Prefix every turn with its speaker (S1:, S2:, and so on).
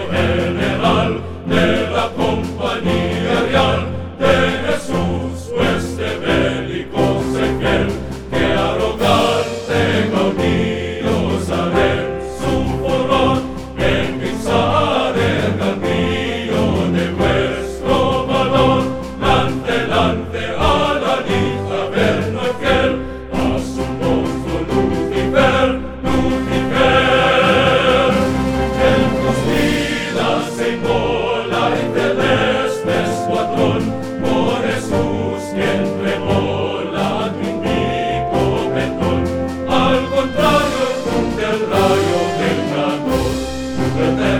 S1: your. Amen.